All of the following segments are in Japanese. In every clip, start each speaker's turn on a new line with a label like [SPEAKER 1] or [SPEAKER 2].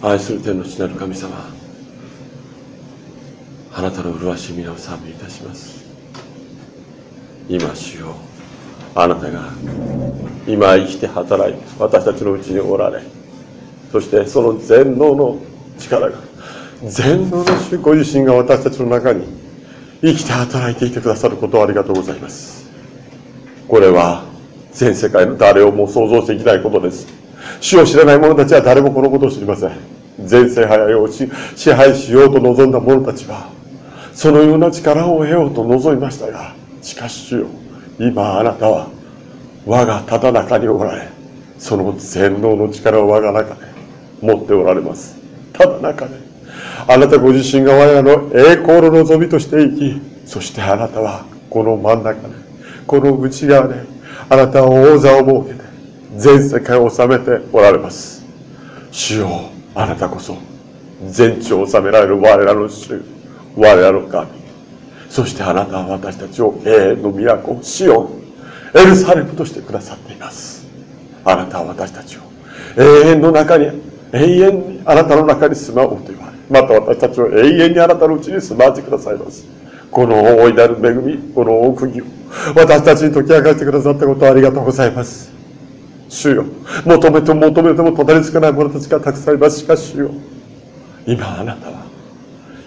[SPEAKER 1] 愛する天の父なる神様あなたの麗しい皆を賛美いたします。今主よあなたが今生きて働いて私たちのうちにおられそしてその全能の力が全能の主ご自身が私たちの中に生きて働いていてくださることをありがとうございます。これは全世界の誰をも想像していきないことです。主を知らない者たちは誰もこのことを知りません。全世界を支配しようと望んだ者たちはそのような力を得ようと望みましたがしかし主よ今あなたは我がただ中におられその全能の力を我が中で持っておられます。ただ中であなたご自身が我らの栄光の望みとして生きそしてあなたはこの真ん中でこの内側であなたは王座を設けて全世界を治めておられます。主よあなたこそ全地を治められる我らの主我らの神。そしてあなたは私たちを永遠の都シオンエルサレムとしてくださっています。あなたは私たちを永遠の中に永遠にあなたの中に住まおうと言われまた私たちを永遠にあなたのうちに住まわせてくださいます。この大いなる恵みこの奥義を私たちに解き明かしてくださったことをありがとうございます。主よ。求めても求めてもたどり着かない者たちがたくさんいます。しかし主よ。今あなたは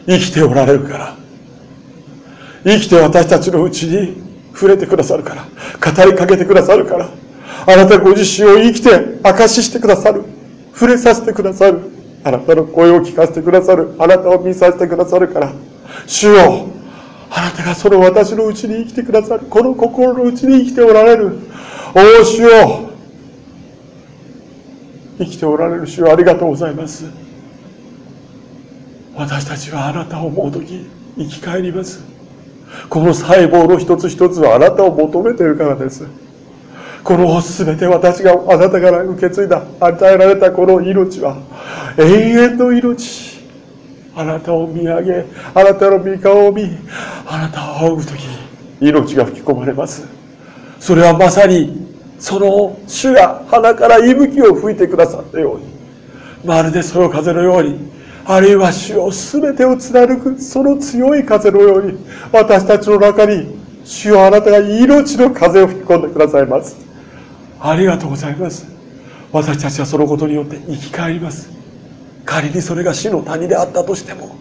[SPEAKER 1] 生きておられるから。生きて私たちのうちに触れてくださるから。語りかけてくださるから。あなたご自身を生きて証ししてくださる。触れさせてくださる。あなたの声を聞かせてくださる。あなたを見させてくださるから。主よあなたがその私のうちに生きてくださる。この心のうちに生きておられる。おお主よ。生きておられる主よありがとうございます。私たちはあなたを思う時生き返ります。この細胞の一つ一つはあなたを求めているからです。この全て私があなたから受け継いだ与えられたこの命は永遠の命。あなたを見上げあなたの御顔を見あなたを仰ぐ時命が吹き込まれます。それはまさにその主が鼻から息吹を吹いてくださったようにまるでその風のようにあるいは主を全てを貫くその強い風のように私たちの中に主よあなたが命の風を吹き込んでくださいます。ありがとうございます。私たちはそのことによって生き返ります。仮にそれが死の谷であったとしても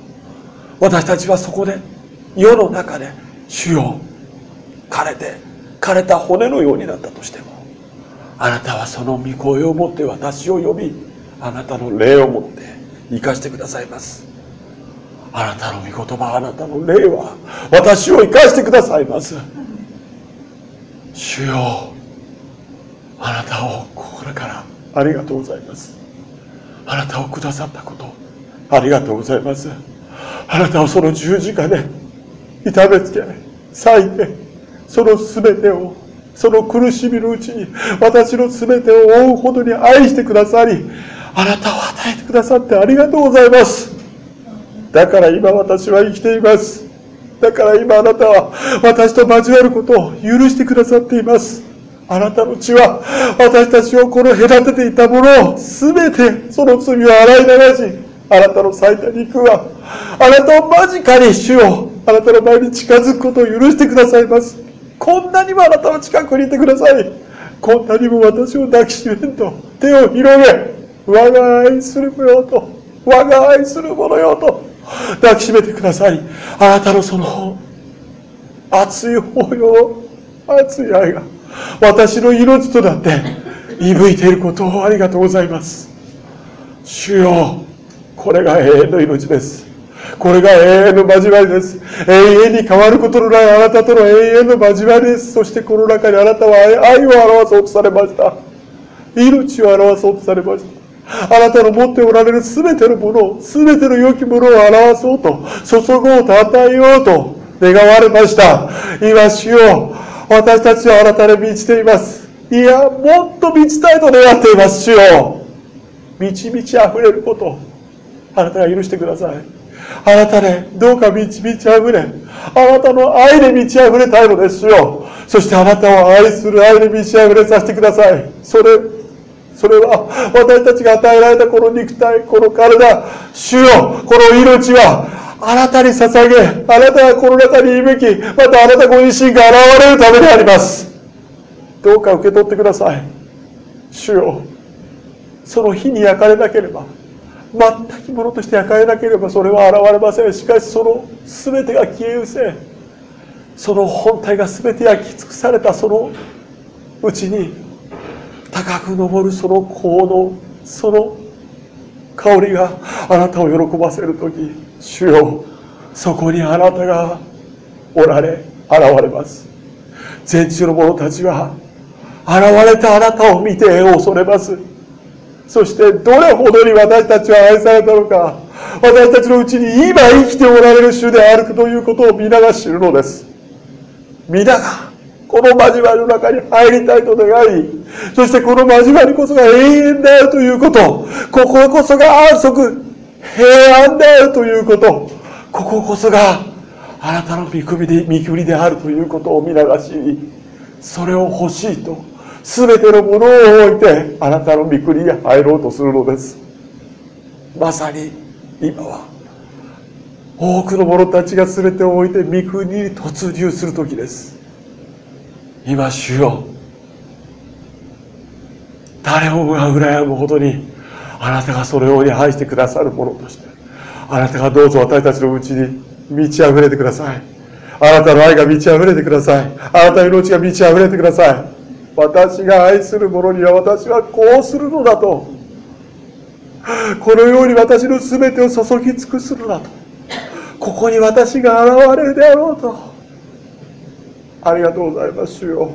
[SPEAKER 1] 私たちはそこで世の中で主よ枯れて枯れた骨のようになったとしてもあなたはその御声を持って私を呼びあなたの霊を持って生かしてくださいます。あなたの御言葉あなたの霊は私を生かしてくださいます。主よあなたを心からありがとうございます。あなたをくださったことありがとうございます。あなたをその十字架で痛めつけ裂いてその全てをその苦しみのうちに私の全てを追うほどに愛してくださりあなたを与えてくださってありがとうございます。だから今私は生きています。だから今あなたは私と交わることを許してくださっています。あなたの血は私たちをこの隔てていたものを全てその罪を洗い流しあなたの咲いた肉はあなたを間近に主をあなたの前に近づくことを許してくださいます。こんなにもあなたの近くにいてください。こんなにも私を抱きしめんと手を広げ我が愛する子よと我が愛する者よと抱きしめてください。あなたのその熱い抱擁熱い愛が私の命となって息吹いていることをありがとうございます。主よこれが永遠の命です。これが永遠の交わりです永遠に変わることのないあなたとの永遠の交わりですそしてこの中にあなたは愛を表そうとされました命を表そうとされましたあなたの持っておられる全てのものを、全ての良きものを表そうと、注ごうと与えようと願われました。今、主よ私たちはあなたで満ちています。いや、もっと満ちたいと願っています、主よ満ち満ち溢れること、あなたが許してください。あなたでどうか満ち満ち溢れ、あなたの愛で満ち溢れたいのですよ。そしてあなたを愛する愛で満ち溢れさせてください。それ、それは私たちが与えられたこの肉体この体主よこの命はあなたに捧げあなたがこの中にいべきまたあなたご自身が現れるためでありますどうか受け取ってください主よその火に焼かれなければ全くものとして焼かれなければそれは現れません。しかしその全てが消え失せその本体が全て焼き尽くされたそのうちに高く昇るその香のその香りがあなたを喜ばせる時主よそこにあなたがおられ現れます。全地の者たちは現れたあなたを見て恐れます。そしてどれほどに私たちは愛されたのか私たちのうちに今生きておられる主であるということを皆が知るのです。皆がこの交わりの中に入りたいと願いそしてこの交わりこそが永遠であるということこここそが安息平安であるということこここそがあなたの見組みで見くりであるということを皆が知りそれを欲しいと全てのものを置いてあなたの御国に入ろうとするのです。まさに今は多くの者たちが全てを置いて御国に突入する時です。今主よ誰もが羨むほどにあなたがそれをに愛してくださるものとしてあなたがどうぞ私たちのうちに満ち溢れてください。あなたの愛が満ち溢れてください。あなたの命が満ち溢れてください。私が愛する者には私はこうするのだと。このように私の全てを注ぎ尽くすのだと。ここに私が現れるであろうと。ありがとうございます主よ。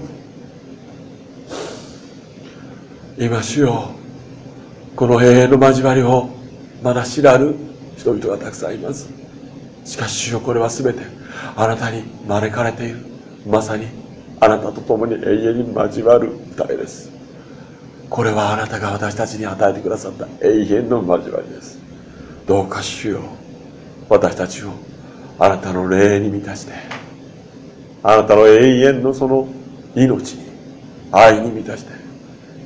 [SPEAKER 1] 今主よこの永遠の交わりをまだ知らぬ人々がたくさんいます。しかし主よこれは全てあなたに招かれている。まさにあなたと共に永遠に交わる二人です。これはあなたが私たちに与えてくださった永遠の交わりです。どうか主よ私たちをあなたの霊に満たしてあなたの永遠のその命に愛に満たして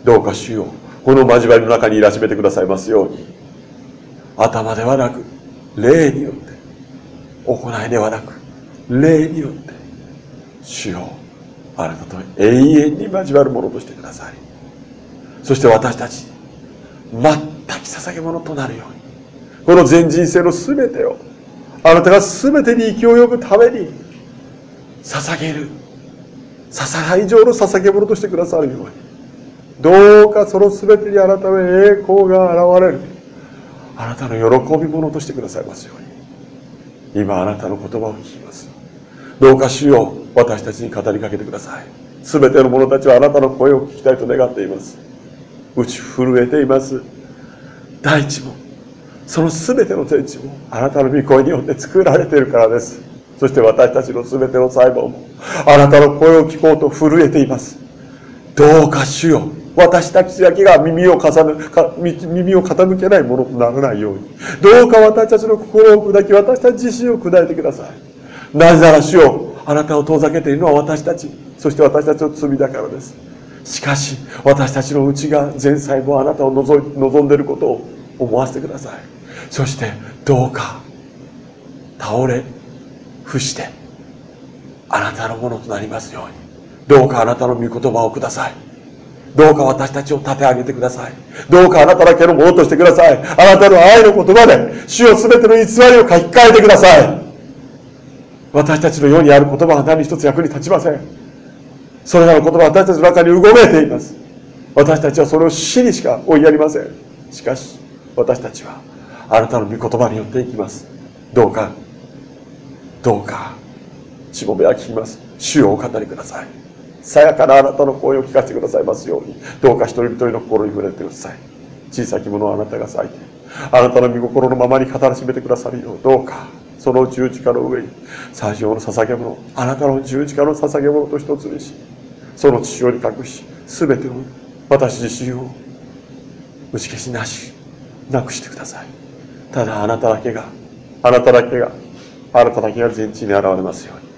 [SPEAKER 1] どうか主よこの交わりの中にいらしめてくださいますように頭ではなく霊によって行いではなく霊によって主よあなたと永遠に交わるものとしてくださいそして私たち全く捧げ物となるように。この全人生の全てをあなたが全てに生き及ぶために捧げる。捧げ以上の捧げ物としてくださるように。どうかその全てにあなたの栄光が現れる。あなたの喜び者としてくださいますように。今あなたの言葉を聞きます。どうか主よ私たちに語りかけてください。全ての者たちはあなたの声を聞きたいと願っています。打ち震えています。大地もその全ての天地もあなたの御声によって作られているからです。そして私たちの全ての細胞もあなたの声を聞こうと震えています。どうか主よ私たちだけが耳を重ね耳を傾けないものとならないように。どうか私たちの心を砕き私たち自身を砕いてください。なぜなら主よあなたを遠ざけているのは私たち。そして私たちの罪だからです。しかし私たちの内が前細胞あなたを望んでいることを思わせてください。そしてどうか倒れ伏してあなたのものとなりますように。どうかあなたの御言葉をください。どうか私たちを立て上げてください。どうかあなただけのものとしてください。あなたの愛の言葉で主を全ての偽りを書き換えてください。私たちのようにある言葉は何一つ役に立ちません。それらの言葉は私たちの中にうごめいています。私たちはそれを死にしか追いやりません。しかし私たちはあなたの御言葉によっていきます。どうかどうかしもべは聞きます。主をお語りください。さやかなあなたの声を聞かせてくださいますように。どうか一人一人の心に触れてください。小さきものをあなたが咲いてあなたの御心のままに語らしめてくださるよう。どうかその十字架の上に最初の捧げ物あなたの十字架の捧げ物と一つにしその父親に隠し全てを私自身を打ち消しなしなくしてください。ただあなただけがあなただけがあなただけが全地に現れますように。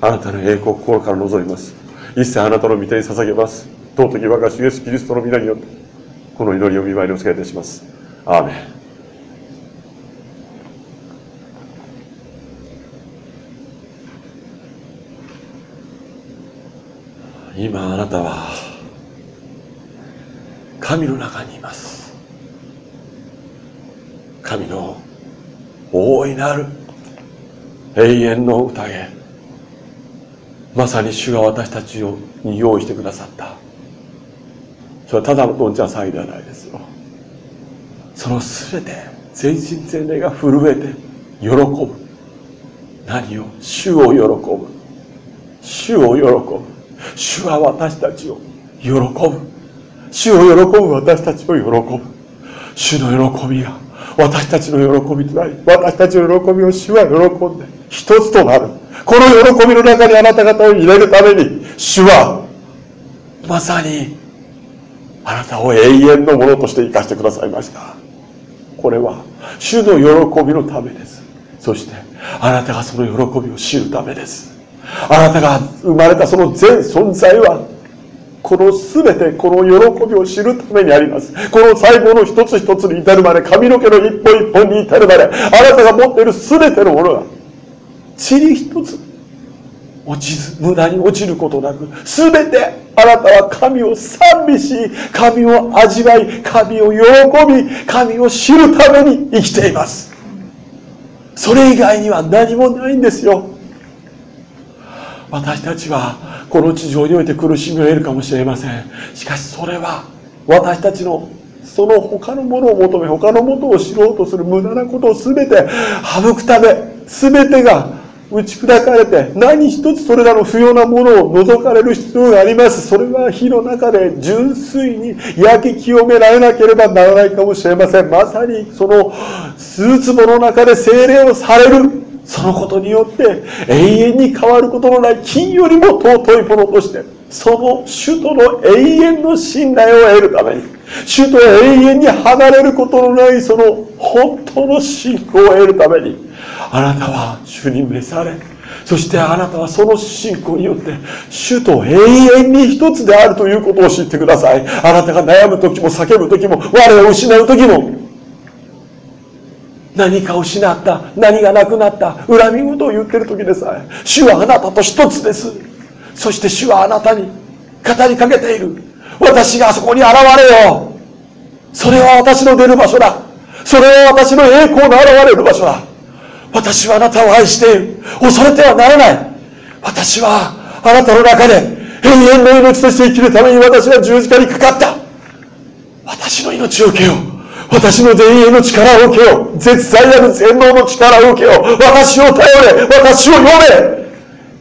[SPEAKER 1] あなたの栄光を心から望みます。一切あなたの御手に捧げます。尊き我が主イエスキリストの皆によってこの祈りを見舞いにお付けいたします。アーメン。今あなたは神の中にいます。神の大いなる永遠の宴。まさに主が私たちに用意してくださった。それはただのどんちゃん騒ぎではないですよ。その全て全身全霊が震えて喜ぶ。何を？主を喜ぶ。主を喜ぶ。主は私たちを喜ぶ。主を喜ぶ私たちを喜ぶ。主の喜びが私たちの喜びとなり私たちの喜びを主は喜んで一つとなる。この喜びの中にあなた方を入れるために主はまさにあなたを永遠のものとして生かしてくださいました。これは主の喜びのためです。そしてあなたがその喜びを知るためです。あなたが生まれたその全存在はこの全てこの喜びを知るためにあります。この細胞の一つ一つに至るまで髪の毛の一本一本に至るまであなたが持っている全てのものが塵一つ落ちず無駄に落ちることなく全てあなたは神を賛美し神を味わい神を喜び神を知るために生きています。それ以外には何もないんですよ。私たちはこの地上において苦しみを得るかもしれません。しかしそれは私たちのその他のものを求め他のものを知ろうとする無駄なことを全て省くため全てが打ち砕かれて何一つそれらの不要なものを除かれる必要があります。それは火の中で純粋に焼き清められなければならないかもしれません。まさにそのスーツの中で精霊をされるそのことによって永遠に変わることのない金よりも尊いものとしてその主との永遠の信頼を得るために主と永遠に離れることのないその本当の信仰を得るためにあなたは主に召されそしてあなたはその信仰によって主と永遠に一つであるということを知ってください。あなたが悩む時も叫ぶ時も我を失う時も何かを失った何がなくなった恨み事を言ってる時でさえ主はあなたと一つです。そして主はあなたに語りかけている。私があそこに現れよう。それは私の出る場所だ。それは私の栄光の現れる場所だ。私はあなたを愛している。恐れてはならない。私はあなたの中で永遠の命として生きるために私は十字架にかかった。私の命を受けよう。私の全員の力を受けよう。絶大なる全能の力を受けよう。私を頼れ。私を読め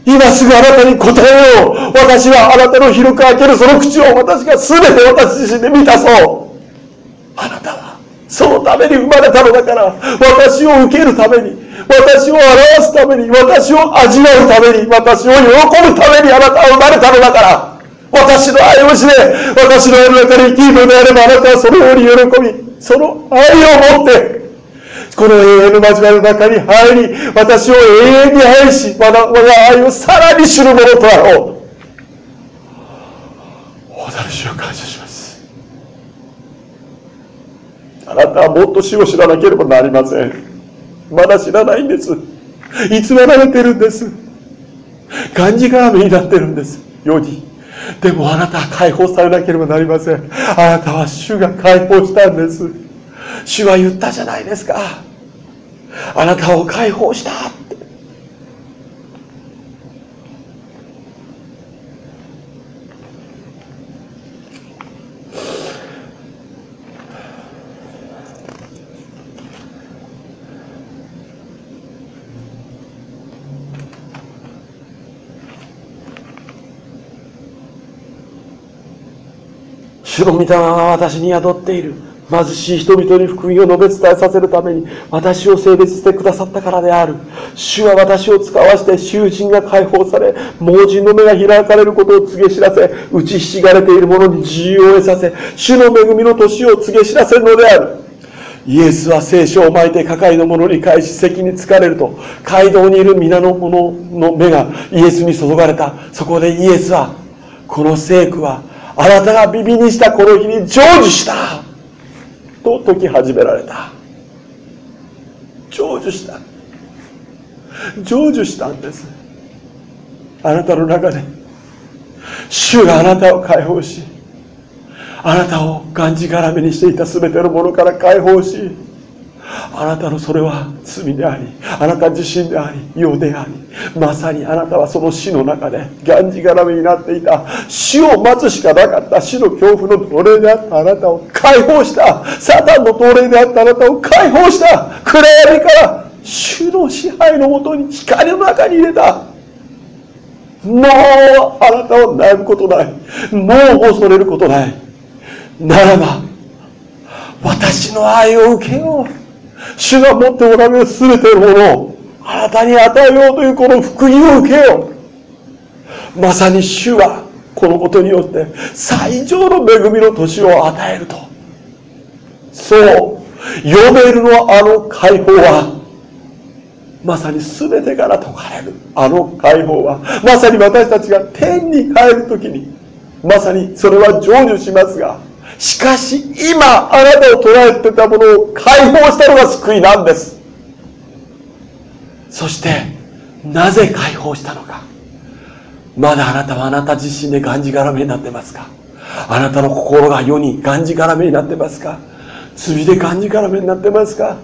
[SPEAKER 1] 今すぐあなたに答えよう。私はあなたの広く開けるその口を私が全て私自身で満たそう。あなたはそのために生まれたのだから。私を受けるために。私を表すために。私を味わうために。私を喜ぶためにあなたは生まれたのだから。私の愛をしで私の世の中に生きるのであればあなたはそのように喜び。その愛を持ってこの永遠の交わりの中に入り私を永遠に愛し我が愛をさらに知るものとあろう。大なる主を感謝します。あなたはもっと死を知らなければなりません。まだ知らないんです。偽られてるんです。がんじがらめになってるんです。世に。でもあなたは解放されなければなりません。あなたは主が解放したんです。主は言ったじゃないですか。あなたを解放した。主の御霊は私に宿っている。貧しい人々に福音を述べ伝えさせるために私を性別してくださったからである。主は私を使わして囚人が解放され盲人の目が開かれることを告げ知らせ打ちひしがれている者に自由を得させ主の恵みの年を告げ知らせるのである。イエスは聖書を巻いて係の者に返し席に疲れると街道にいる皆の者の目がイエスに注がれた。そこでイエスはこの聖句はあなたが耳にしたこの日に成就した。と解き始められた。成就した。成就したんです。あなたの中で。主があなたを解放しあなたをがんじがらめにしていた全てのものから解放しあなたのそれは罪でありあなた自身であり世でありまさにあなたはその死の中でがんじがらめになっていた。死を待つしかなかった。死の恐怖の奴隷であった。あなたを解放した。サタンの奴隷であった。あなたを解放した。暗闇から。主の支配のもとに光の中に入れた。もうあなたを悩むことない。もう恐れることない。ならば私の愛を受けよう。主が持っておられる全てのものをあなたに与えようというこの福音を受けよう。まさに主はこのことによって最上の恵みの年を与えると。そう呼べるのあの解放はまさに全てから解かれる。あの解放はまさに私たちが天に帰る時にまさにそれは成就しますがしかし今あなたを捉えてたものを解放したのが救いなんです。そしてなぜ解放したのか。まだあなたはあなた自身でがんじがらめになってますか。あなたの心が世にがんじがらめになってますか。罪でがんじがらめになってますか。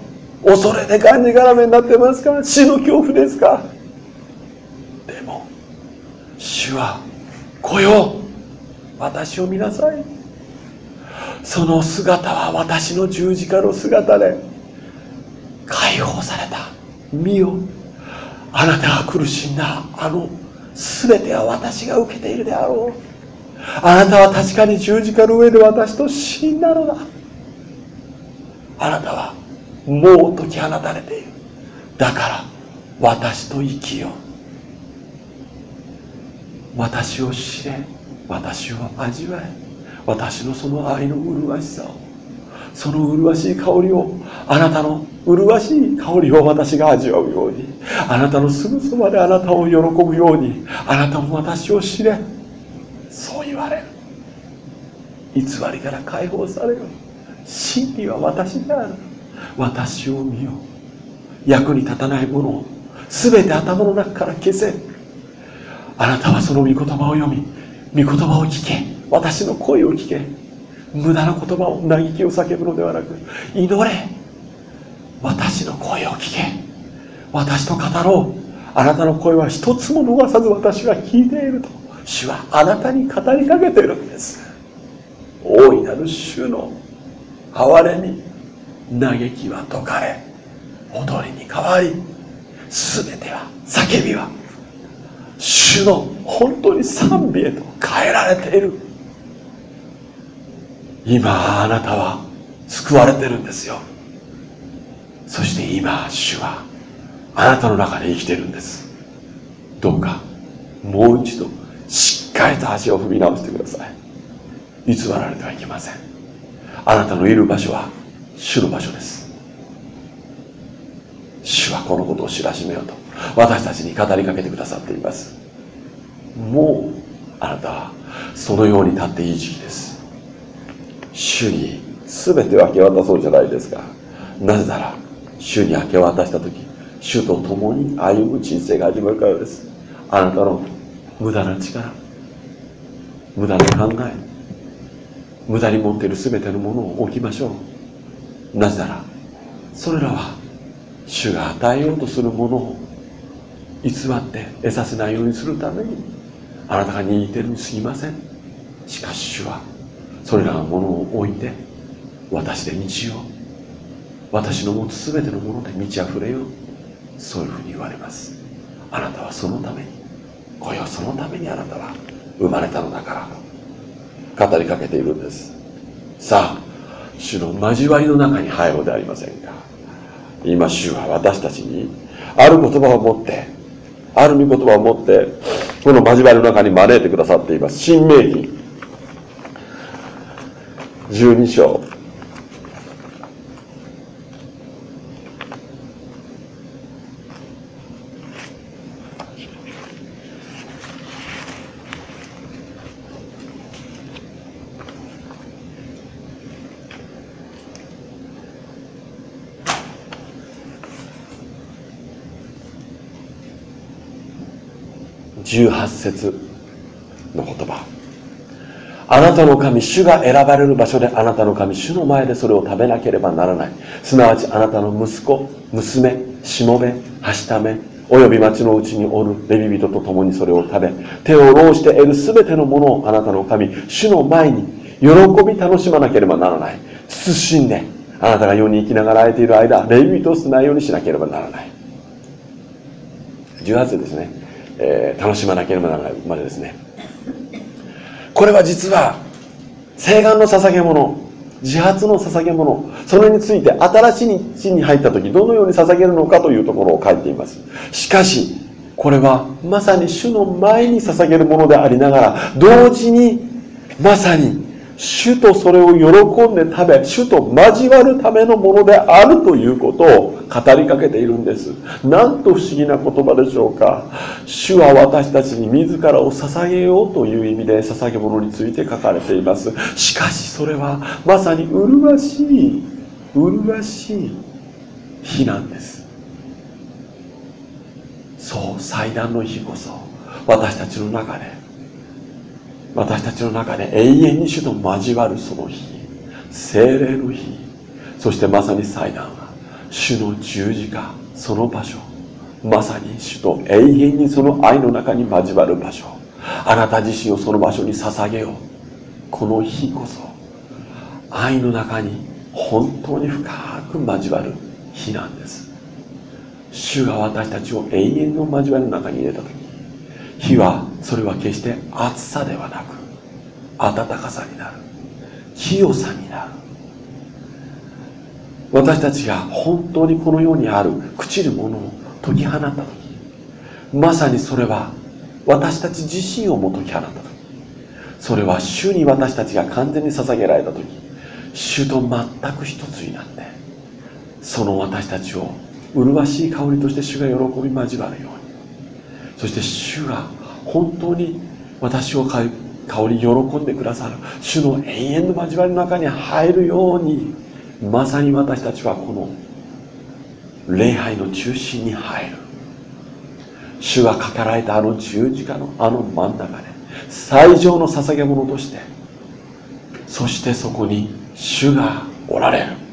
[SPEAKER 1] 恐れでがんじがらめになってますか。死の恐怖ですか。でも主は来よう。私を見なさい。その姿は私の十字架の姿で解放された。見よ。あなたが苦しんだあの全ては私が受けているであろう。あなたは確かに十字架の上で私と死んだのだ。あなたはもう解き放たれている。だから私と生きよ私を知れ。私を味わえ。私のその愛の麗しさをその麗しい香りをあなたの麗しい香りを私が味わうようにあなたのすぐそばであなたを喜ぶようにあなたも私を知れそう言われる。偽りから解放される真理は私である。私を見よ役に立たないものを全て頭の中から消せ。あなたはその御言葉を読み御言葉を聞け。私の声を聞け。無駄な言葉を嘆きを叫ぶのではなく祈れ。私の声を聞け。私と語ろう。あなたの声は一つも逃さず私は聞いていると。主はあなたに語りかけているんです。大いなる主の憐れみ嘆きは解かれ。踊りに変わり全ては叫びは。主の本当に賛美へと変えられている。今あなたは救われてるんですよ。そして今主はあなたの中で生きてるんです。どうかもう一度しっかりと足を踏み直してください。偽られてはいけません。あなたのいる場所は主の場所です。主はこのことを知らしめようと私たちに語りかけてくださっています。もうあなたはそのように立っていい時期です。主に全てを明け渡そうじゃないですか。なぜなら主に明け渡した時主と共に歩む人生が始まるからです。あなたの無駄な力無駄な考え無駄に持っている全てのものを置きましょう。なぜならそれらは主が与えようとするものを偽って得させないようにするためにあなたが握っているにすぎません。しかし主はそれらのものを置いて私で満ちよう。私の持つ全てのもので満ち溢れよう。そういうふうに言われます。あなたはそのために来よそのためにあなたは生まれたのだから。語りかけているんです。さあ主の交わりの中に入ろうでありませんか。今主は私たちにある言葉を持ってある御言葉を持ってこの交わりの中に招いてくださっています。新明記。十二章。18節の言葉。あなたの神主が選ばれる場所であなたの神主の前でそれを食べなければならない。すなわちあなたの息子娘しもべはしためおよび町のうちにおるレビ人と共にそれを食べ手を労して得る全てのものをあなたの神主の前に喜び楽しまなければならない。慎んであなたが世に生きながら会えている間レビ人をしないようにしなければならない。18節ですね、えー、楽しまなければならないまでですね。これは実は誓願の捧げ物自発の捧げ物それについて新しい地に入った時どのように捧げるのかというところを書いています。しかしこれはまさに主の前に捧げるものでありながら同時にまさに主とそれを喜んで食べ主と交わるためのものであるということを語りかけているんです。なんと不思議な言葉でしょうか。主は私たちに自らを捧げようという意味で捧げ物について書かれています。しかしそれはまさに麗しい麗しい日なんです。そう祭壇の日こそ私たちの中で私たちの中で永遠に主と交わるその日精霊の日そしてまさに祭壇は主の十字架その場所まさに主と永遠にその愛の中に交わる場所あなた自身をその場所に捧げよう。この日こそ愛の中に本当に深く交わる日なんです。主が私たちを永遠の交わりの中に入れた時火はそれは決して暑さではなく暖かさになる。清さになる。私たちが本当にこの世にある朽ちるものを解き放った時まさにそれは私たち自身をも解き放った時。それは主に私たちが完全に捧げられた時主と全く一つになってその私たちを麗しい香りとして主が喜び交わるようにそして主が本当に私を香り喜んでくださる主の永遠の交わりの中に入るようにまさに私たちはこの礼拝の中心に入る主がかかられたあの十字架のあの真ん中で最上の捧げ物としてそしてそこに主がおられる。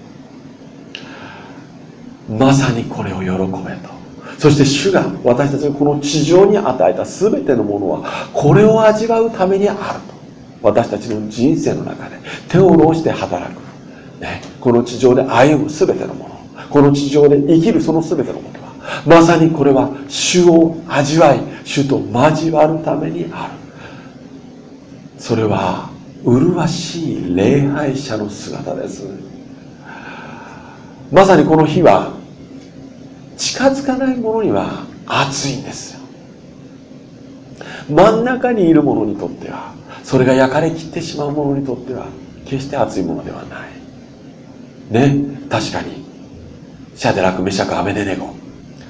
[SPEAKER 1] まさにこれを喜べと。そして主が私たちがこの地上に与えた全てのものはこれを味わうためにあると。私たちの人生の中で手を下ろして働く、ね、この地上で歩む全てのもの。この地上で生きるその全てのことはまさにこれは主を味わい主と交わるためにある。それは麗しい礼拝者の姿です。まさにこの日は近づかないものには熱いんですよ。真ん中にいる者にとってはそれが焼かれきってしまう者にとっては決して熱いものではない。ね確かに。シャデラクメシャクアメネネゴ。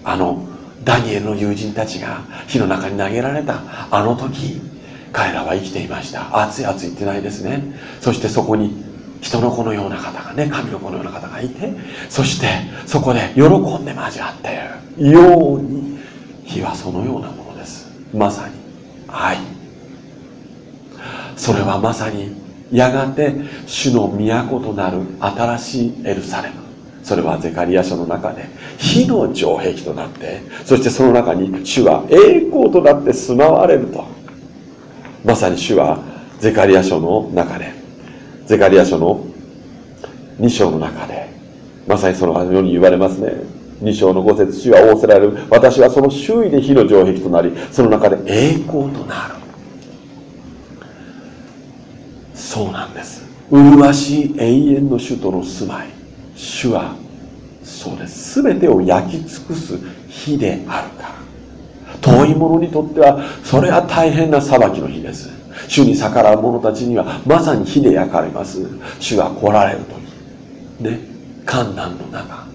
[SPEAKER 1] あのダニエルの友人たちが火の中に投げられたあの時彼らは生きていました。熱い熱いってないですね。そしてそこに人の子のような方がね神の子のような方がいてそしてそこで喜んで交わっている。ように火はそのようなものです。まさに愛。それはまさにやがて主の都となる新しいエルサレム。それはゼカリア書の中で火の城壁となってそしてその中に主は栄光となって住まわれると。まさに主はゼカリア書の中でゼカリア書の2章の中でまさにそのように言われますね。2章の5節主は仰せられる。私はその周囲で火の城壁となりその中で栄光となる。そうなんです。麗しい永遠の主との住まい。主はそうです。全てを焼き尽くす火であるから。遠い者にとってはそれは大変な裁きの日です。主に逆らう者たちにはまさに火で焼かれます。主が来られる時ね。観難の中。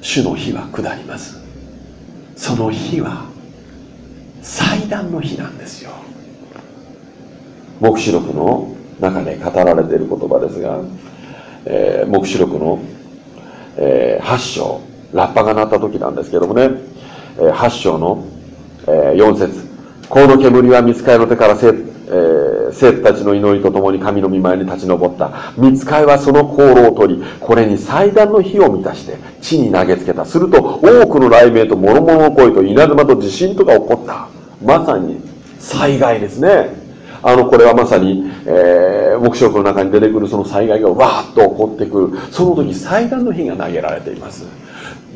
[SPEAKER 1] 主の火は下ります。その火は祭壇の火なんですよ。黙示録の中で語られている言葉ですが、えー、黙示録の、えー、8章。ラッパが鳴った時なんですけどもね、えー、8章の、えー、4節この煙は見つかりの手から,、えー、生徒たちの祈りとともに神の御前に立ち上った見つかりはその香炉を取りこれに祭壇の火を満たして地に投げつけたすると多くの雷鳴と諸々の声と稲妻と地震とか起こったまさに災害ですねあの、これはまさに、えー、目標の中に出てくるその災害がわーっと起こってくる。その時祭壇の火が投げられています。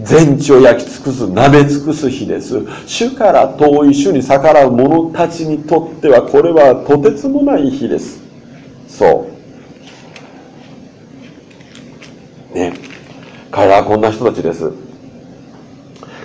[SPEAKER 1] 全地を焼き尽くす、舐め尽くす日です。主から遠い主に逆らう者たちにとっては、これはとてつもない日です。そう。ね。彼らはこんな人たちです。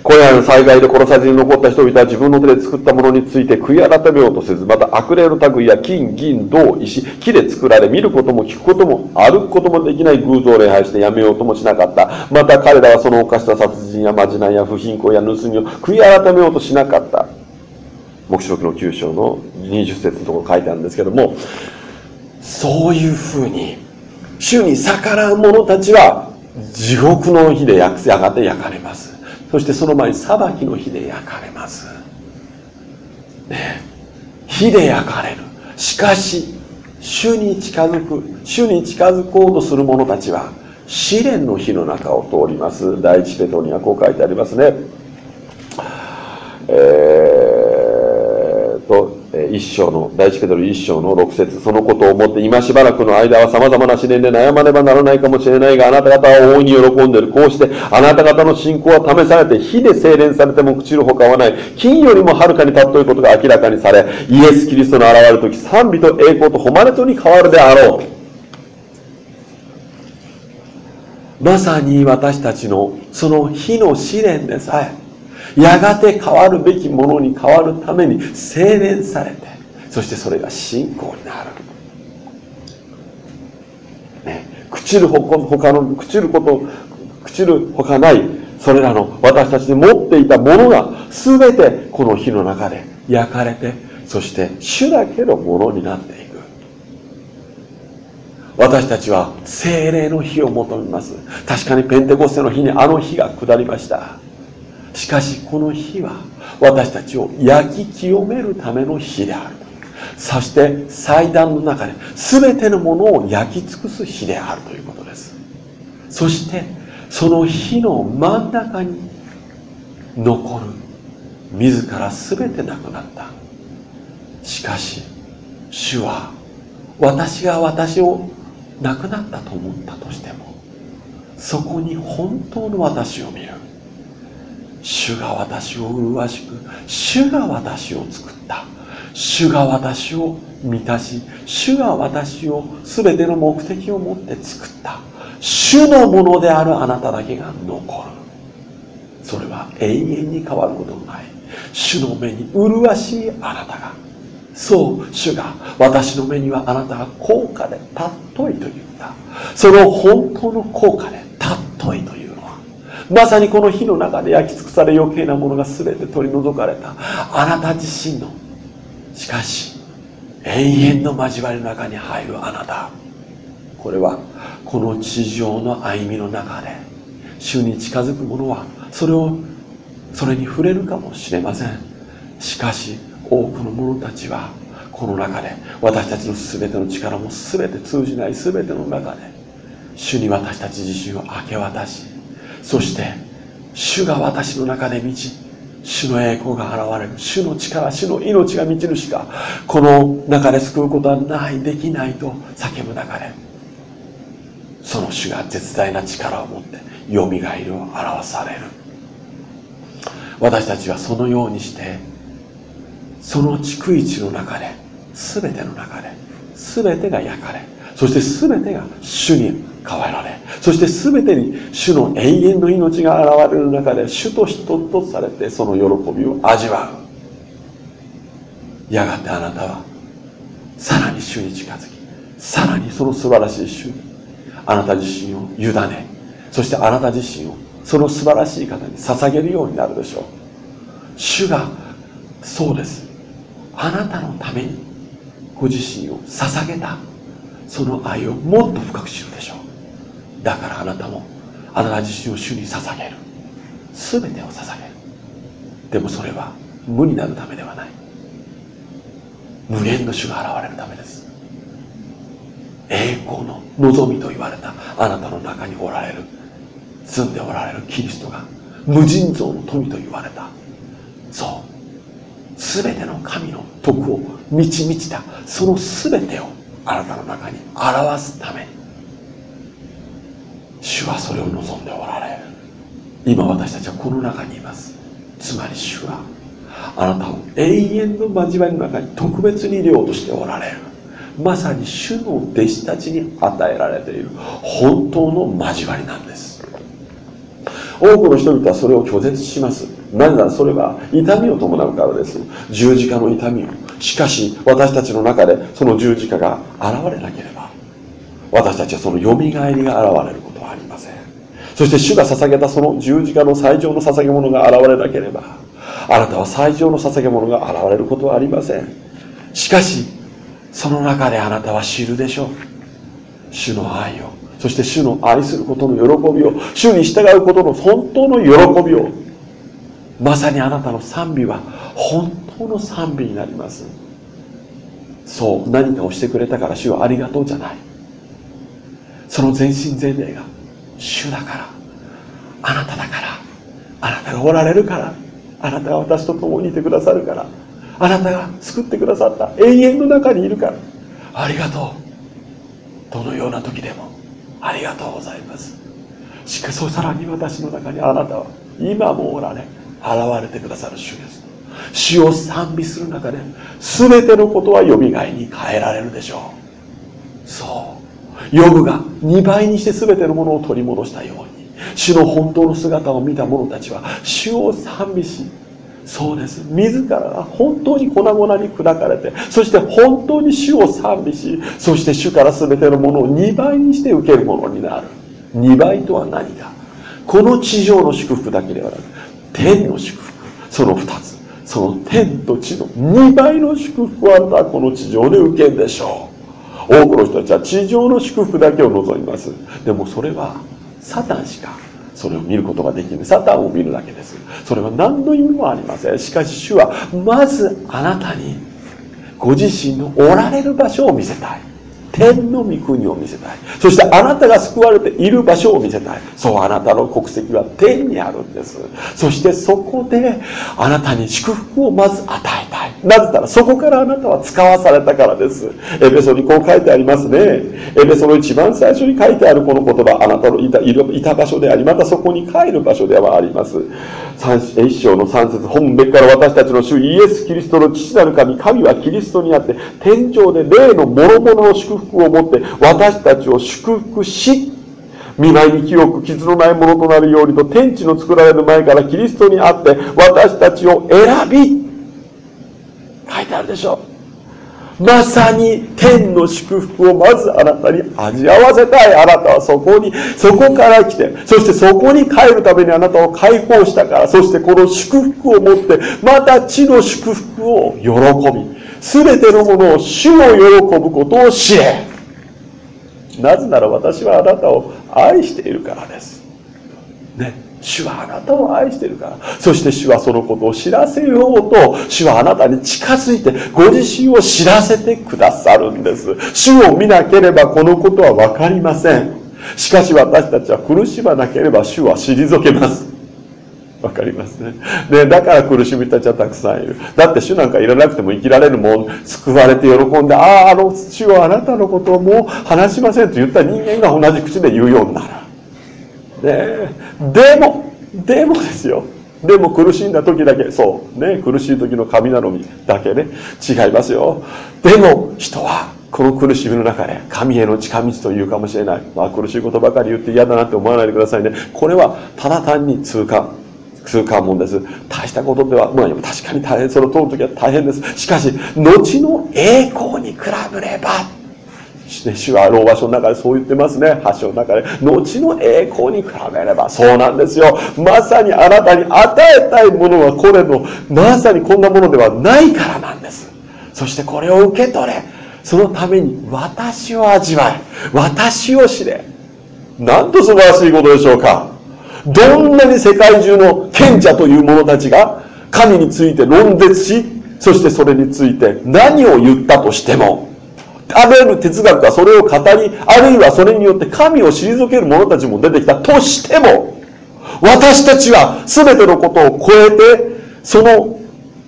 [SPEAKER 1] これらの災害で殺さずに残った人々は自分の手で作ったものについて悔い改めようとせず、また悪霊の類や金、銀、銅、石、木で作られ、見ることも聞くことも歩くこともできない偶像を礼拝してやめようともしなかった。また彼らはその犯した殺人やまじないや不貧困や盗みを悔い改めようとしなかった。黙示録の9章の20節のところ書いてあるんですけども、そういうふうに、主に逆らう者たちは地獄の火でやがて焼かれます。そしてその前に裁きの火で焼かれます。ね、火で焼かれる。しかし、主に近づく、主に近づこうとする者たちは、試練の火の中を通ります。第一ペトにはこう書いてありますね。えー、一章の、第一ペトル一章の六節そのことを思って今しばらくの間は様々な試練で悩まねばならないかもしれないが、あなた方は大いに喜んでいる。こうして、あなた方の信仰は試されて、火で精錬されても朽ちるほかはない。金よりもはるかに尊いことが明らかにされ、イエス・キリストの現れる時、賛美と栄光と誉れとに変わるであろう。まさに私たちのその火の試練でさえ、やがて変わるべきものに変わるために精錬されてそしてそれが信仰になる、ね、朽ちるほかの朽ちること朽ちるほかないそれらの私たちに持っていたものが全てこの火の中で焼かれてそして主だけのものになっていく。私たちは精霊の火を求めます。確かにペンテコステの日にあの火が下りました。しかしこの火は私たちを焼き清めるための火である。そして祭壇の中で全てのものを焼き尽くす火であるということです。そしてその火の真ん中に残る自ら全てなくなった。しかし主は私が私を亡くなったと思ったとしてもそこに本当の私を見る。主が私を麗しく主が私を作った。主が私を満たし主が私を全ての目的を持って作った。主のものであるあなただけが残る。それは永遠に変わることのない。主の目に麗しいあなたが。そう主が私の目にはあなたが高価で尊いと言った。その本当の高価で尊いというまさにこの火の中で焼き尽くされ余計なものが全て取り除かれた。あなた自身の。しかし永遠の交わりの中に入るあなた。これはこの地上の歩みの中で主に近づく者はそれをそれに触れるかもしれません。しかし多くの者たちはこの中で私たちの全ての力も全て通じない全ての中で主に私たち自身を明け渡しそして主が私の中で満ち主の栄光が現れる。主の力主の命が満ちるしかこの中で救うことはないできないと叫ぶ中でその主が絶大な力を持ってよみがえりを表される。私たちはそのようにしてその逐一の中で全ての中で全てが焼かれそして全てが主に変えられそして全てに主の永遠の命が現れる中で主と人とされてその喜びを味わう。やがてあなたはさらに主に近づきさらにその素晴らしい主にあなた自身を委ねそしてあなた自身をその素晴らしい方に捧げるようになるでしょう。主がそうです。あなたのためにご自身を捧げたその愛をもっと深く知るでしょう。だからあなたもあなた自身を主に捧げる。全てを捧げる。でもそれは無になるためではない。無限の主が現れるためです。栄光の望みと言われた。あなたの中におられる。住んでおられる。キリストが。無尽蔵の富と言われた。そう。全ての神の徳を満ち満ちた。その全てをあなたの中に表すために。主はそれを望んでおられ。る今私たちはこの中にいます。つまり主はあなたを永遠の交わりの中に特別に入れようとしておられる。まさに主の弟子たちに与えられている。本当の交わりなんです。多くの人々はそれを拒絶します。なぜならそれは痛みを伴うからです。十字架の痛みを。しかし私たちの中でその十字架が現れなければ。私たちはそのよみがえりが現れることそして主が捧げたその十字架の最上の捧げ物が現れなければあなたは最上の捧げ物が現れることはありません。しかしその中であなたは知るでしょう。主の愛をそして主の愛することの喜びを主に従うことの本当の喜びをまさにあなたの賛美は本当の賛美になります。そう何かをしてくれたから主はありがとうじゃない。その全身全霊が主だから。あなただから。あなたがおられるから。あなたが私と共にいてくださるから。あなたが救ってくださった。永遠の中にいるから。ありがとう。どのような時でも。ありがとうございます。しかしさらに私の中にあなたは今もおられ現れてくださる主です。主を賛美する中で全てのことはよみがえに変えられるでしょう。そう。ヨブが2倍にして全てのものを取り戻したように。主の本当の姿を見た者たちは主を賛美しそうです。自らが本当に粉々に砕かれてそして本当に主を賛美しそして主から全てのものを2倍にして受けるものになる。2倍とは何か。この地上の祝福だけではなく天の祝福。その2つ。その天と地の2倍の祝福をあなたはこの地上で受けるでしょう。多くの人たちは地上の祝福だけを望みます。でもそれはサタンしかそれを見ることができない。サタンを見るだけです。それは何の意味もありません。しかし主はまずあなたにご自身のおられる場所を見せたい。天の御国を見せたい。そしてあなたが救われている場所を見せたい。そうあなたの国籍は天にあるんです。そしてそこであなたに祝福をまず与えたい。なぜならそこからあなたは使わされたからです。エペソにこう書いてありますね。エペソの一番最初に書いてあるこの言葉あなたのいたいた場所でありまたそこに帰る場所ではあります。一章の三節本別から私たちの主イエス・キリストの父なる神神はキリストにあって天井で霊の諸々の祝福を持って私たちを祝福し見舞いに清く傷のないものとなるようにと天地の作られる前からキリストにあって私たちを選び書いてあるでしょう。まさに天の祝福をまずあなたに味わわせたい。あなたはそこにそこから来てそしてそこに帰るためにあなたを解放したからそしてこの祝福を持ってまた地の祝福を喜び全てのものを主を喜ぶことを知れ。なぜなら私はあなたを愛しているからです。ね。主はあなたを愛しているから。そして主はそのことを知らせようと主はあなたに近づいてご自身を知らせてくださるんです。主を見なければこのことは分かりません。しかし私たちは苦しまなければ主は退けます。わかりますね。で、だから苦しみたちはたくさんいる。だって主なんかいらなくても生きられるもん、救われて喜んで、ああ、あの主はあなたのことをもう話しませんと言った人間が同じ口で言うようになる。ねでも、でもですよ。でも苦しんだ時だけ、そう、ね、苦しい時の神頼みだけね、違いますよ。でも人はこの苦しみの中で神への近道というかもしれない。まあ苦しいことばかり言って嫌だなって思わないでくださいね。これはただ単に通過。通過もんです。大したことでは、まあ確かに大変、その通る時は大変です。しかし、後の栄光に比べれば、主は老婆書の中でそう言ってますね。発祥の中で。後の栄光に比べれば、そうなんですよ。まさにあなたに与えたいものはこれの、まさにこんなものではないからなんです。そしてこれを受け取れ。そのために私を味わえ。私を知れ。なんと素晴らしいことでしょうか。どんなに世界中の賢者という者たちが神について論絶し、そしてそれについて何を言ったとしてもあらゆる哲学はそれを語りあるいはそれによって神を退ける者たちも出てきたとしても私たちは全てのことを超えてその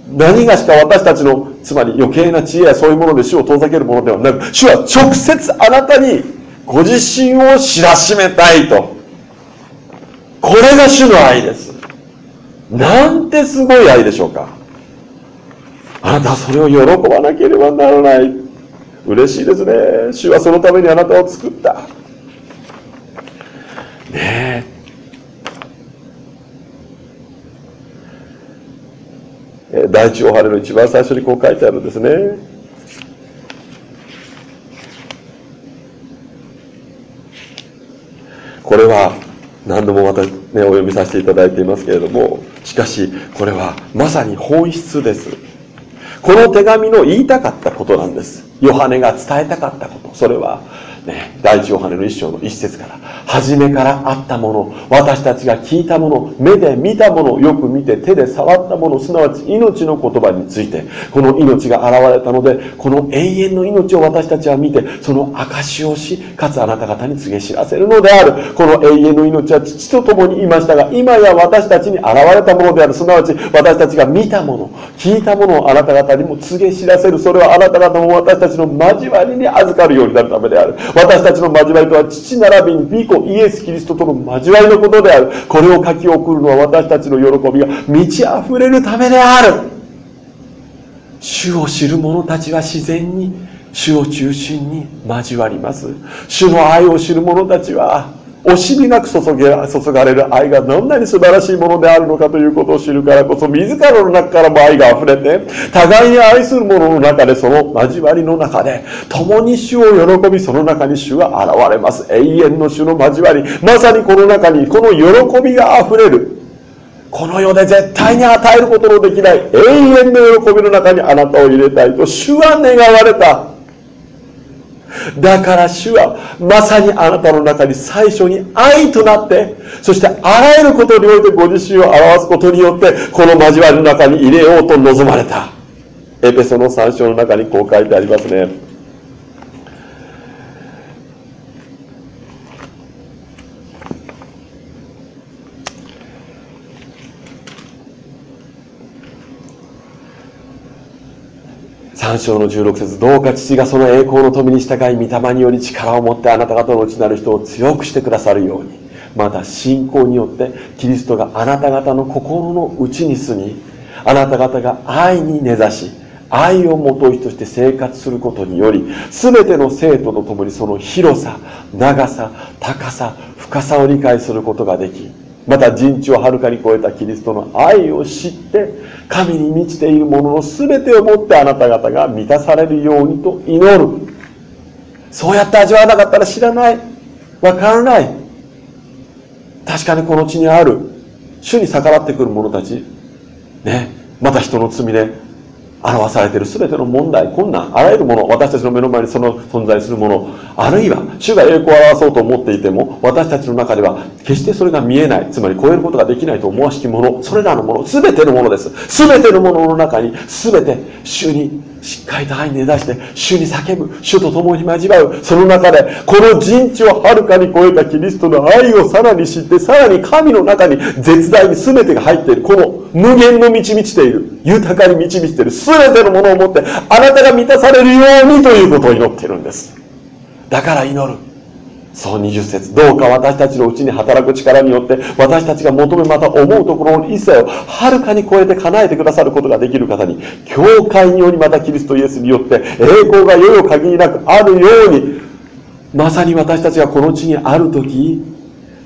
[SPEAKER 1] 何がしか私たちのつまり余計な知恵やそういうもので主を遠ざけるものではなく主は直接あなたにご自身を知らしめたいと。これが主の愛です。なんてすごい愛でしょうか。あなたはそれを喜ばなければならない。嬉しいですね。主はそのためにあなたを作った。ねえ。第一オハレの一番最初にこう書いてあるんですね。これは何度もまたねお読みさせていただいていますけれどもしかしこれはまさに本質です。この手紙の言いたかったことなんです。ヨハネが伝えたかったこと。それはね、第一ヨハネの一章の一節から初めからあったもの私たちが聞いたもの目で見たものよく見て手で触ったものすなわち命の言葉についてこの命が現れたのでこの永遠の命を私たちは見てその証をしかつあなた方に告げ知らせるのである。この永遠の命は父と共にいましたが今や私たちに現れたものである。すなわち私たちが見たもの聞いたものをあなた方にも告げ知らせる。それはあなた方も私たちの交わりに預かるようになるためである。私たちの交わりとは父並びに美子イエス・キリストとの交わりのことである。これを書き送るのは私たちの喜びが満ち溢れるためである。主を知る者たちは自然に主を中心に交わります。主の愛を知る者たちは惜しみなく注げ注がれる愛がどんなに素晴らしいものであるのかということを知るからこそ自らの中からも愛が溢れて互いに愛する者の中でその交わりの中で共に主を喜びその中に主が現れます。永遠の主の交わり。まさにこの中にこの喜びが溢れる。この世で絶対に与えることのできない永遠の喜びの中にあなたを入れたいと主は願われた。だから主はまさにあなたの中に最初に愛となってそしてあらゆることにおいてご自身を表すことによってこの交わりの中に入れようと望まれた。エペソの3章の中にこう書いてありますね。3章の16節どうか父がその栄光の富に従い御霊により力を持ってあなた方の内なる人を強くしてくださるようにまた信仰によってキリストがあなた方の心の内に住みあなた方が愛に根ざし愛をもといとして生活することにより全ての生徒と共にその広さ長さ高さ深さを理解することができまた人知をはるかに超えたキリストの愛を知って神に満ちているものの全てをもってあなた方が満たされるようにと祈る。そうやって味わわなかったら知らない。わからない。確かにこの地にある。主に逆らってくる者たち。ね。また人の罪で表されている全ての問題困難あらゆるもの私たちの目の前にその存在するものあるいは主が栄光を表そうと思っていても私たちの中では決してそれが見えないつまり超えることができないと思わしきものそれらのもの全てのものです。全てのものの中に全て主にしっかりと愛に根ざして主に叫ぶ主と共に交わるその中でこの人知をはるかに超えたキリストの愛をさらに知ってさらに神の中に絶大に全てが入っている。この無限の満ち満ちている豊かに満ち満ちている全てのものをもってあなたが満たされるようにということを祈ってるんです。だから祈る。そう20節。どうか私たちのうちに働く力によって私たちが求めまた思うところの一切をはるかに超えて叶えてくださることができる方に教会によりまたキリストイエスによって栄光が世々限りなくあるようにまさに私たちがこの地にある時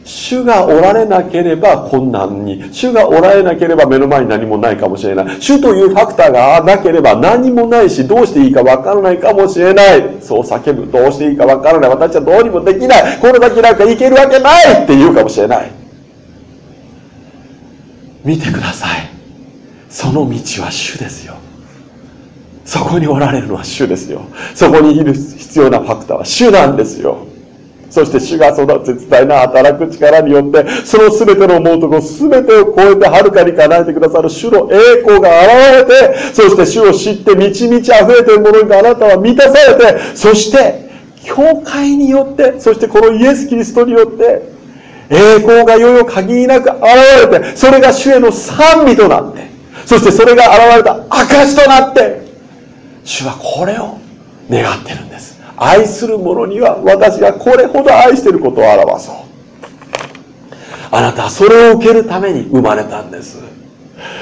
[SPEAKER 1] 主がおられなければ困難に、主がおられなければ目の前に何もないかもしれない。主というファクターがなければ何もないし、どうしていいかわからないかもしれない。そう叫ぶ。どうしていいかわからない。私はどうにもできない。これだけなんかいけるわけないって言うかもしれない。見てください。その道は主ですよ。そこにおられるのは主ですよ。そこにいる必要なファクターは主なんですよ。そして主がその絶大な働く力によって、その全ての思うところ全てを超えてはるかに叶えてくださる主の栄光が現れて、そして主を知って満ち満ち溢れているものにあなたは満たされて、そして、教会によって、そしてこのイエス・キリストによって、栄光がいよよ限りなく現れて、それが主への賛美となって、そしてそれが現れた証となって、主はこれを願ってるんです。愛する者には私がこれほど愛していることを表そう。あなたはそれを受けるために生まれたんです。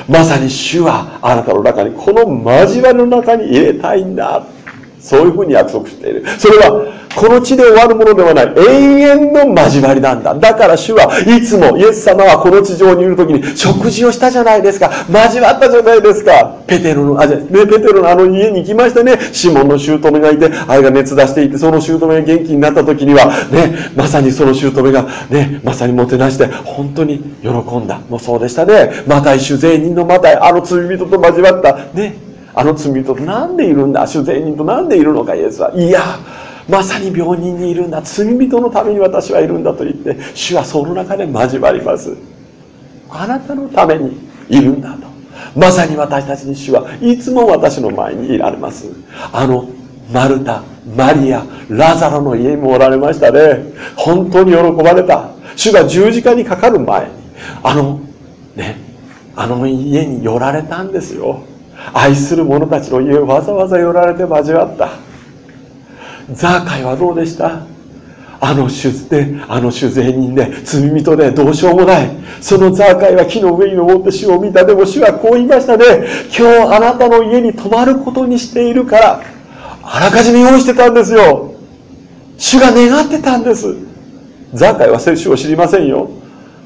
[SPEAKER 1] まさに主はあなたの中にこの交わりの中に入れたいんだ。そういうふうに約束している。それは、この地で終わるものではない。永遠の交わりなんだ。だから主はいつも、イエス様はこの地上にいる時に食事をしたじゃないですか。交わったじゃないですか。ペテロの、あ、じゃ、ね、ペテロのあの家に行きましたね。シモンの姑がいて、あれが熱出していて、その姑が元気になった時には、ね、まさにその姑が、ね、まさにもてなして、本当に喜んだ。もうそうでしたね。マタイ主税人のマタイ、あの罪人と交わった。ね。あの罪人と何でいるんだ主税人と何でいるのかイエスはいやまさに病人にいるんだ。罪人のために私はいるんだと言って主はその中で交わります。あなたのためにいるんだと。まさに私たちに主はいつも私の前にいられます。あのマルタマリアラザロの家にもおられましたね。本当に喜ばれた。主が十字架にかかる前に。あのねあの家に寄られたんですよ。愛する者たちの家をわざわざ寄られて交わった。ザーカイはどうでした？あの主であの主税人で罪人でどうしようもない。そのザーカイは木の上に登って主を見たでも主はこう言いましたね。今日あなたの家に泊まることにしているからあらかじめ用意してたんですよ。主が願ってたんです。ザーカイは主を知りませんよ。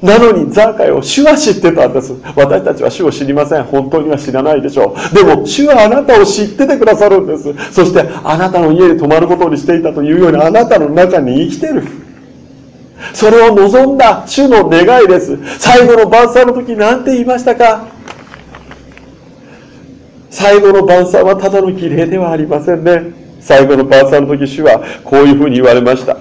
[SPEAKER 1] なのにザーカイを主は知ってたんです。私たちは主を知りません。本当には知らないでしょう。でも主はあなたを知っててくださるんです。そしてあなたの家に泊まることにしていたというようにあなたの中に生きてる。それを望んだ主の願いです。最後の晩餐の時何て言いましたか？最後の晩餐はただの儀礼ではありませんね。最後の晩餐の時主はこういうふうに言われました。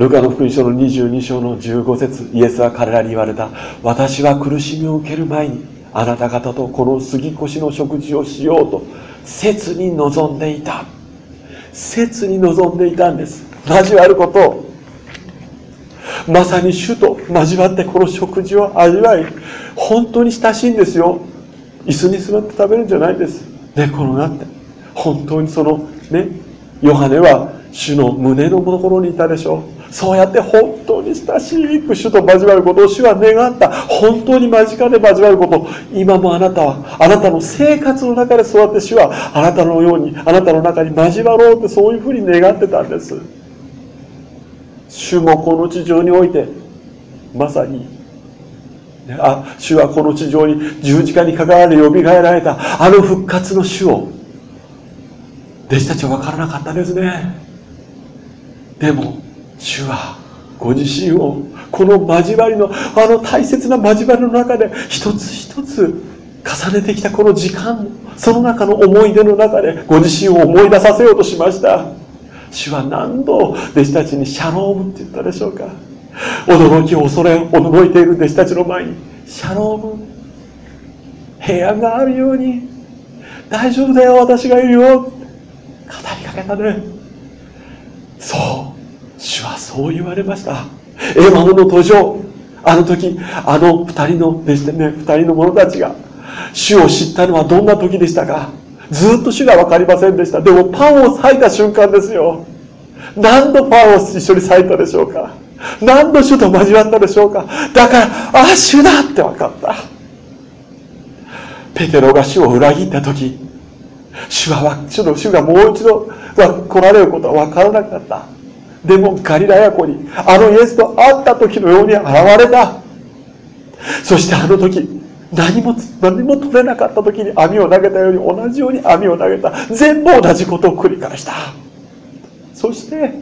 [SPEAKER 1] ルカの福音書の22章の15節イエスは彼らに言われた。私は苦しみを受ける前にあなた方とこの杉越の食事をしようと切に望んでいた。切に望んでいたんです。交わることを。まさに主と交わってこの食事を味わい本当に親しいんですよ。椅子に座って食べるんじゃないんです。寝転がって。本当にそのねヨハネは主の胸のところにいたでしょうそうやって本当に親しく主と交わることを主は願った。本当に間近で交わること。今もあなたは、あなたの生活の中でそうやって主は、あなたのように、あなたの中に交わろうってそういうふうに願ってたんです。主もこの地上において、まさに、あ、主はこの地上に十字架にかかわれ蘇られた、あの復活の主を、弟子たちは分からなかったですね。でも、主はご自身をこの交わりのあの大切な交わりの中で一つ一つ重ねてきたこの時間その中の思い出の中でご自身を思い出させようとしました。主は何度弟子たちにシャロームって言ったでしょうか。驚き恐れ驚いている弟子たちの前にシャローム平安があるように大丈夫だよ私がいるよ語りかけたねそう。主はそう言われました。エマオの登場。あの時あの二人のでしてね二人の者たちが主を知ったのはどんな時でしたか。ずっと主が分かりませんでした。でもパンを裂いた瞬間ですよ。何度パンを一緒に裂いたでしょうか。何度主と交わったでしょうか。だからああ主だって分かった。ペテロが主を裏切った時主は主の主がもう一度来られることは分からなかった。でもガリラヤ湖にあのイエスと会った時のように現れた。そしてあの時何も何も取れなかった時に網を投げたように同じように網を投げた。全部同じことを繰り返した。そして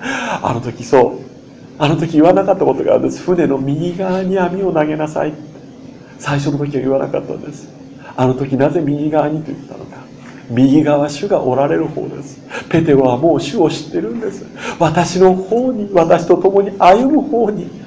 [SPEAKER 1] あの時そうあの時言わなかったことがあるんです。船の右側に網を投げなさい最初の時は言わなかったんです。あの時なぜ右側にと言ったのか。右側主がおられる方です。ペテロはもう主を知ってるんです。私の方に私と共に歩む方に。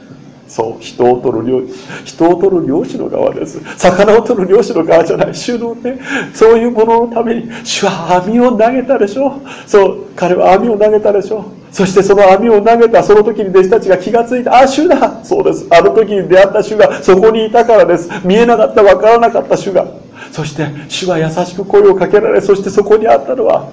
[SPEAKER 1] そう人を取る漁人を取る漁師の側です。魚を取る漁師の側じゃない。主のねそういうもののために主は網を投げたでしょ。そう彼は網を投げたでしょ。そしてその網を投げたその時に弟子たちが気がついたあ主だ。そうです。あの時に出会った主がそこにいたからです。見えなかった分からなかった主が。そして主は優しく声をかけられそしてそこにあったのは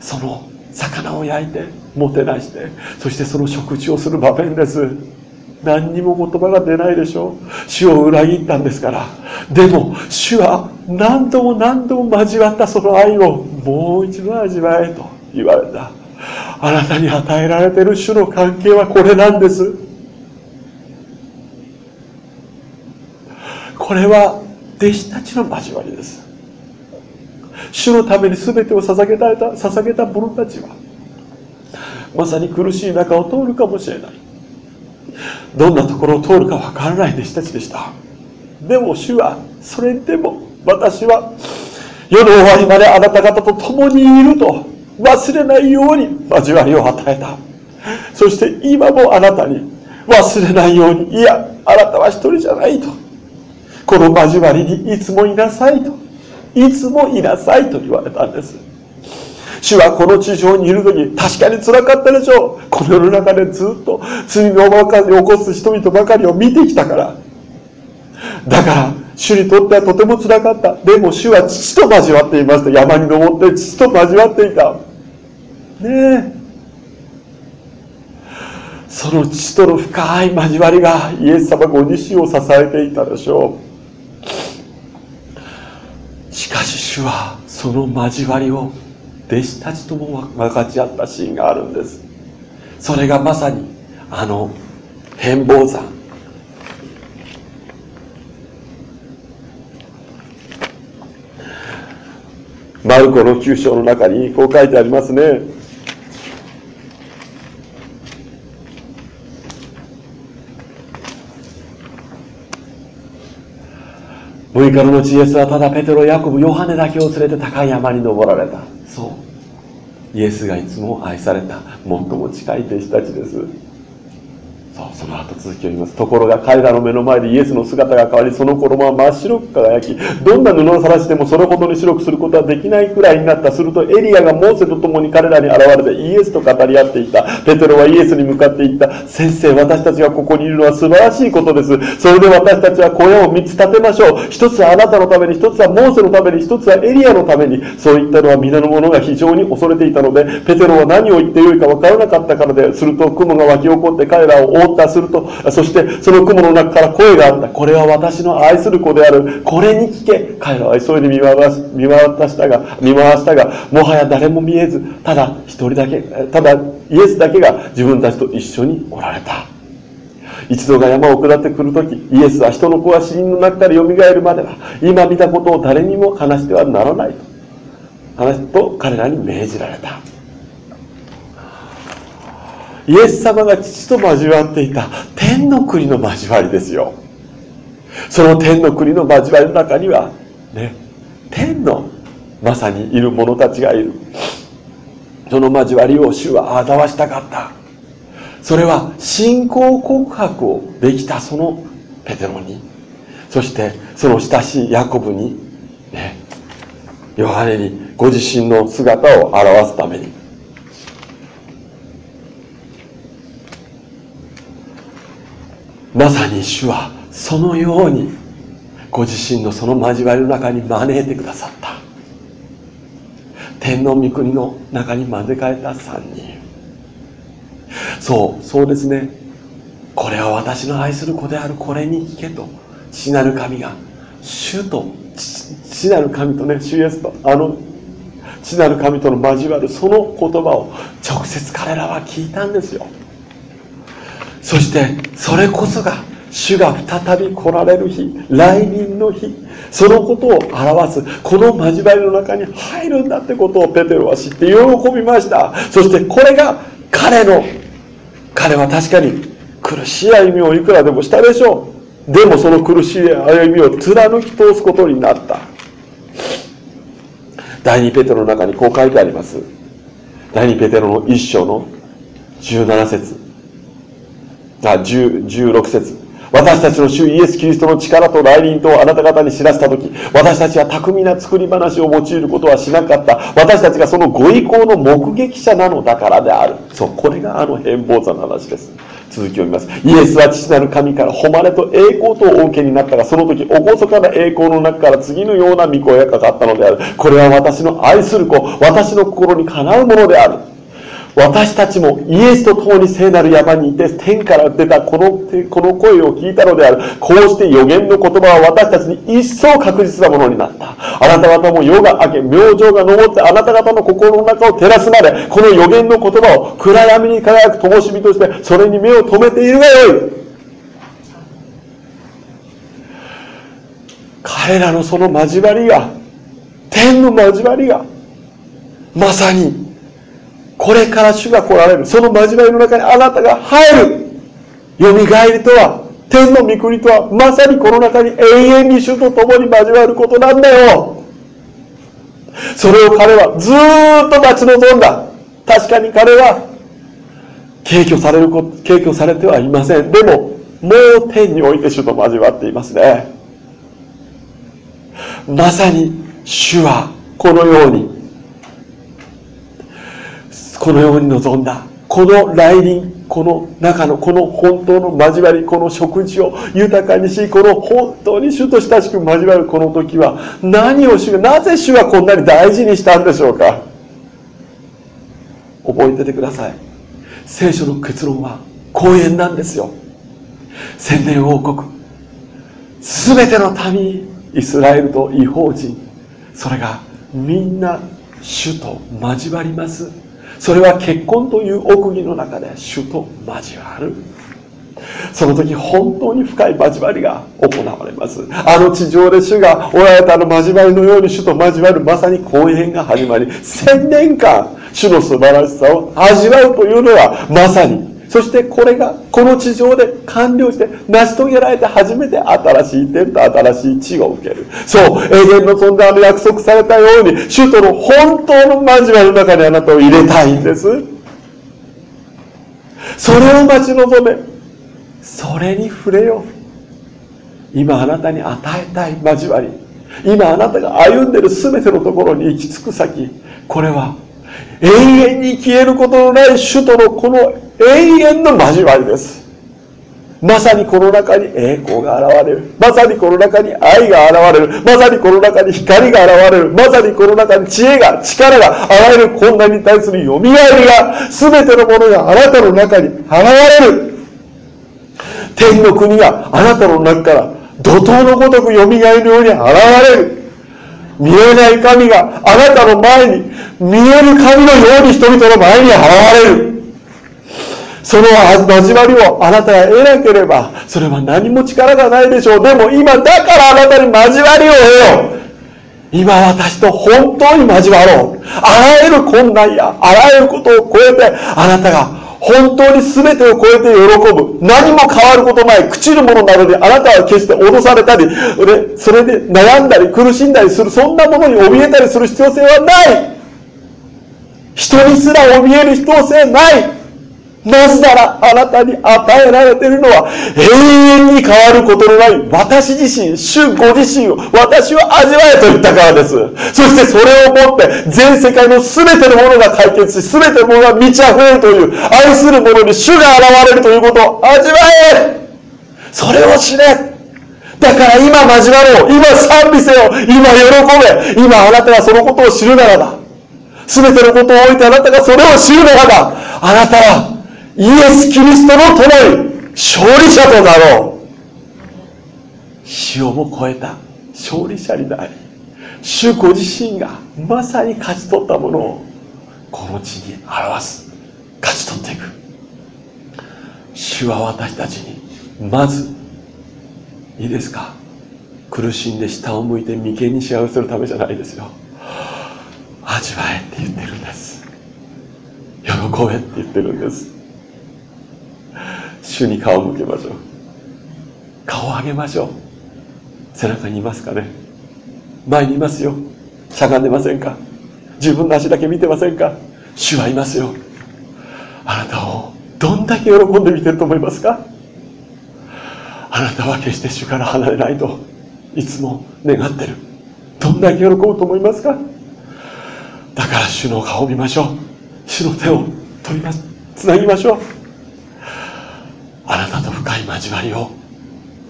[SPEAKER 1] その魚を焼いてもてなしてそしてその食事をする場面です。何にも言葉が出ないでしょう。主を裏切ったんですから。でも主は何度も何度も交わったその愛をもう一度味わえと言われた。あなたに与えられている主の関係はこれなんです。これは弟子たちの交わりです。主のために全てを捧げた捧げた者たちはまさに苦しい中を通るかもしれない。どんなところを通るかわからない弟子たちでした。でも主はそれでも私は世の終わりまであなた方と共にいると忘れないように交わりを与えた。そして今もあなたに忘れないようにいやあなたは一人じゃないと。この交わりにいつもいなさいと。いつもいなさいと言われたんです。主はこの地上にいる時確かにつらかったでしょう。この世の中でずっと罪のばかり起こす人々ばかりを見てきたから。だから主にとってはとてもつらかった。でも主は父と交わっていました。山に登って父と交わっていた。ねえ。その父との深い交わりがイエス様ご自身を支えていたでしょうしかし主はその交わりを弟子たちとも分かち合ったシーンがあるんです。それがまさにあの変貌山。マルコの9章の中にこう書いてありますね。6日の後イエスはただペテロ、ヤコブ、ヨハネだけを連れて高い山に登られた。そう。イエスがいつも愛された。最も近い弟子たちです。そうその後続きを言います。ところが彼らの目の前でイエスの姿が変わりその衣は真っ白く輝きどんな布をさらしてもそれほどに白くすることはできないくらいになった。するとエリアがモーセと共に彼らに現れてイエスと語り合っていた。ペテロはイエスに向かって言った。先生私たちがここにいるのは素晴らしいことです。それで私たちは小屋を3つ建てましょう。一つはあなたのために一つはモーセのために一つはエリアのために。そういったのは皆の者が非常に恐れていたのでペテロは何を言ってよいか分からなかったからですると雲が湧き起こって彼らを覆ったするとそしてその雲の中から声があった。これは私の愛する子である。これに聞け。彼らは急いで見回見回したが見回したがもはや誰も見えずただ一人だけただイエスだけが自分たちと一緒におられた。一度が山を下ってくるときイエスは人の子が死人の中からよみがえるまでは今見たことを誰にも話してはならないと話と彼らに命じられた。イエス様が父と交わっていた天の国の交わりですよ。その天の国の交わりの中にはね天のまさにいる者たちがいる。その交わりを主は表したかった。それは信仰告白をできたそのペテロに。そしてその親しいヤコブにねヨハネにご自身の姿を表すために。まさに主はそのようにご自身のその交わりの中に招いてくださった。天皇御国の中に混ぜ替えた3人。そうそうですね。これは私の愛する子であるこれに聞けと父なる神が主と父なる神とね主イエスとあの父なる神との交わるその言葉を直接彼らは聞いたんですよ。そしてそれこそが主が再び来られる日来臨の日そのことを表すこの交わりの中に入るんだってことをペテロは知って喜びました。そしてこれが彼の彼は確かに苦しい歩みをいくらでもしたでしょう。でもその苦しい歩みを貫き通すことになった。第2ペテロの中にこう書いてあります。第2ペテロの1章の17節。あ16節。私たちの主イエス・キリストの力と来臨とあなた方に知らせた時私たちは巧みな作り話を用いることはしなかった。私たちがそのご意向の目撃者なのだからである。そうこれがあの変貌座の話です。続きを見ます。イエスは父なる神から誉れと栄光とお受けになったがその時厳かな栄光の中から次のような御声がかかったのである。これは私の愛する子私の心にかなうものである。私たちもイエスと共に聖なる山にいて天から出たこのこの声を聞いたのである。こうして予言の言葉は私たちに一層確実なものになった。あなた方も夜が明け明星が昇ってあなた方の心の中を照らすまでこの予言の言葉を暗闇に輝く灯火としてそれに目を留めているがよい。彼らのその交わりが天の交わりがまさにこれから主が来られる。その交わりの中にあなたが入る。蘇りとは、天の御国とは、まさにこの中に永遠に主と共に交わることなんだよ。それを彼はずっと待ち望んだ。確かに彼は、敬虚されること、敬虚されてはいません。でも、もう天において主と交わっていますね。まさに主はこのようにこのように望んだ。この来臨この中のこの本当の交わりこの食事を豊かにしこの本当に主と親しく交わるこの時は何を主がなぜ主はこんなに大事にしたんでしょうか？覚えててください。聖書の結論は公演なんですよ。千年王国全ての民イスラエルと違法人それがみんな主と交わります。それは結婚という奥義の中で主と交わる。その時本当に深い交わりが行われます。あの地上で主がおられたの交わりのように主と交わる。まさに公演が始まり1000年間主の素晴らしさを味わうというのはまさにそしてこれがこの地上で完了して成し遂げられて初めて新しい天と新しい地を受ける。そう永遠の存在の約束されたように首都の本当の交わりの中にあなたを入れたいんです。それを待ち望めそれに触れよう。今あなたに与えたい交わり。今あなたが歩んでいる全てのところに行き着く先。これは永遠に消えることのない首都のこの永遠の交わりです。まさにこの中に栄光が現れる。まさにこの中に愛が現れる。まさにこの中に光が現れる。まさにこの中に知恵が力があらゆる困難に対するよみがえりが全てのものがあなたの中に現れる。天の国があなたの中から怒涛のごとくよみがえるように現れる。見えない神があなたの前に見える神のように人々の前に現れるその交わりをあなたが得なければ、それは何も力がないでしょう。でも今だからあなたに交わりを得よう。今私と本当に交わろう。あらゆる困難やあらゆることを超えて、あなたが本当に全てを超えて喜ぶ。何も変わることない。朽ちるものなのに、あなたは決して脅されたり、それで悩んだり苦しんだりする、そんなものに怯えたりする必要性はない。人にすら怯える必要性ない。なぜならあなたに与えられているのは永遠に変わることのない私自身、主ご自身を私は味わえと言ったからです。そしてそれをもって全世界の全てのものが解決し、全てのものが満ち溢れるという愛する者に主が現れるということを味わえ。それを知れ。だから今交わろう。今賛美せよ。今喜べ。今あなたがそのことを知るならば。全てのことを置いてあなたがそれを知るならばあなたはイエス・キリストの共に勝利者となろう。死をも超えた。勝利者になり主ご自身がまさに勝ち取ったものをこの地に表す。勝ち取っていく。主は私たちにまずいいですか？苦しんで下を向いて眉間に幸せるためじゃないですよ。味わえって言ってるんです。喜べって言ってるんです。主主に顔を向けましょう。顔を上げましょう。背中にいますかね。前にいますよ。しゃがんでませんか。自分の足だけ見てませんか。主はいますよ。あなたをどんだけ喜んで見てると思いますか。あなたは決して主から離れないと。いつも願ってる。どんだけ喜ぶと思いますか。だから主の顔を見ましょう。主の手を取りますつなぎましょう。あなたと深い交わりを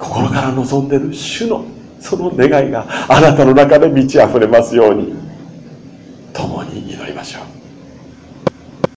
[SPEAKER 1] 心から望んでる主のその願いがあなたの中で満ち溢れますように共に祈りましょう。